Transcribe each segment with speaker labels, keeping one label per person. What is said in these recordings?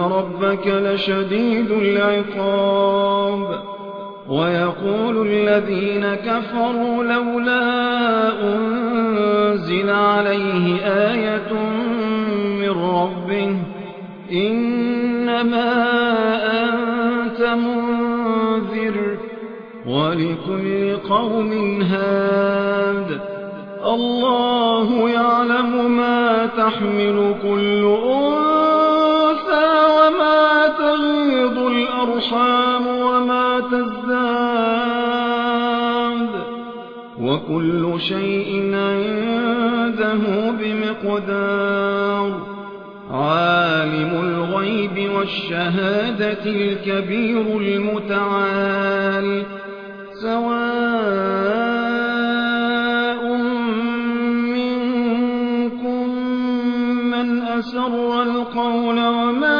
Speaker 1: ربك لشديد العقاب. ويقول الذين كفروا لولا أنزل عليه آية من ربه إنما أنت منذر ولكل قوم هاد. الله يعلم ما تحمل كل أنثى الأرحام وما تزداد وكل شيء عنده بمقدار عالم الغيب والشهادة الكبير المتعال سواء منكم من أسر القول ومن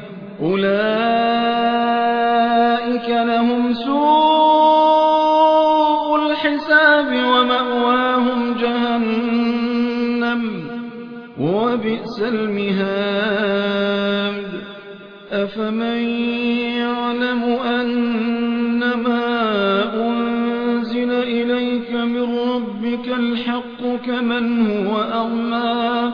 Speaker 1: أولئك لهم سوء الحساب ومأواهم جهنم وبئس المهاد. أفمن يعلم أنما أنزل إليك من ربك الحق كمن هو أغمى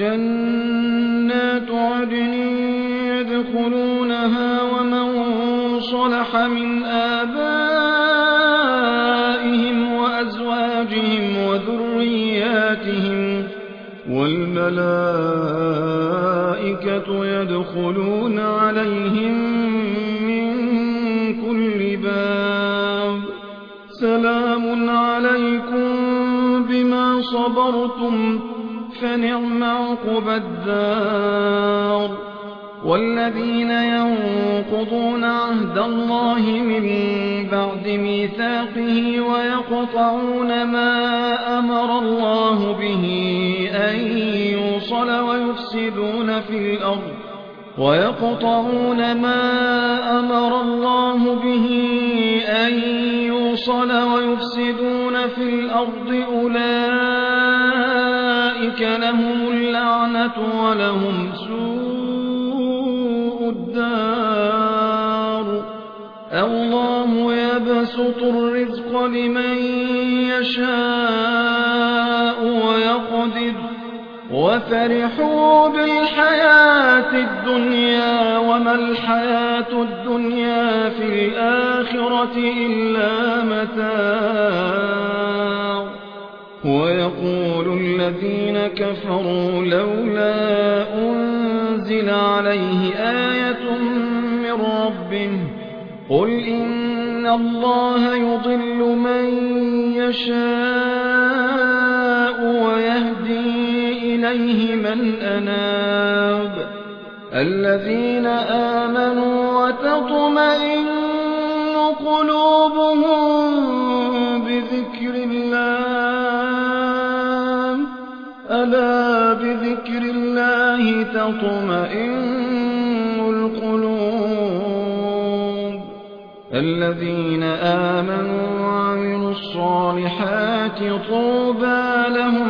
Speaker 1: جنات عدن يدخلونها ومن صلح من آبائهم وأزواجهم وذرياتهم والملائكة ويفسدون في الأرض ويقطعون ما أمر الله به أن يوصل ويفسدون في الأرض أولئك لهم اللعنة ولهم سوء الدار. الله يبسط الرزق لمن يشاء. وفرحوا بالحياة الدنيا وما الحياة الدنيا في الآخرة إلا متاع. ويقول الذين كفروا لولا أنزل عليه آية من ربه قل إن الله يضل من يشاء إليه من أناب. الذين آمنوا وتطمئن قلوبهم بذكر الله. ألا بذكر الله تطمئن القلوب. الذين آمنوا وعملوا الصالحات طوبى لهم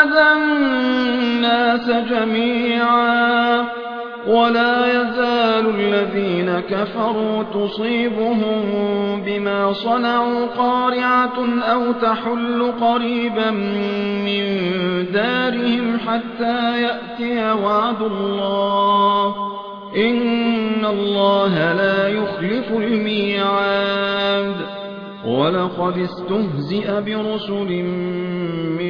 Speaker 1: لهدى الناس جميعا ولا يزال الذين كفروا تصيبهم بما صنعوا قارعة أو تحل قريبا من دارهم حتى يأتي وعد الله. إن الله لا يخلف الميعاد. ولقد استهزئ برسل من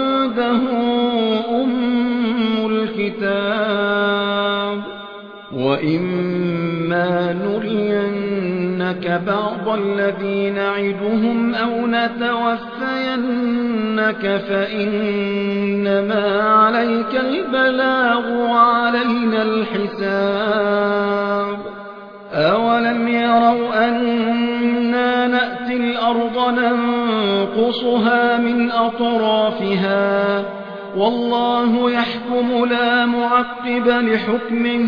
Speaker 1: وإما نرينك بعض الذي نعدهم أو نتوفينك فإنما عليك البلاغ وعلينا الحساب أولم يروا أنا نأتي الأرض ننقصها من أطرافها والله يحكم لا معقب لحكمه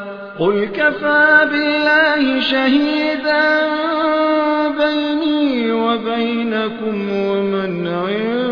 Speaker 1: قل كفى بالله شهيدا بيني وبينكم ومن عند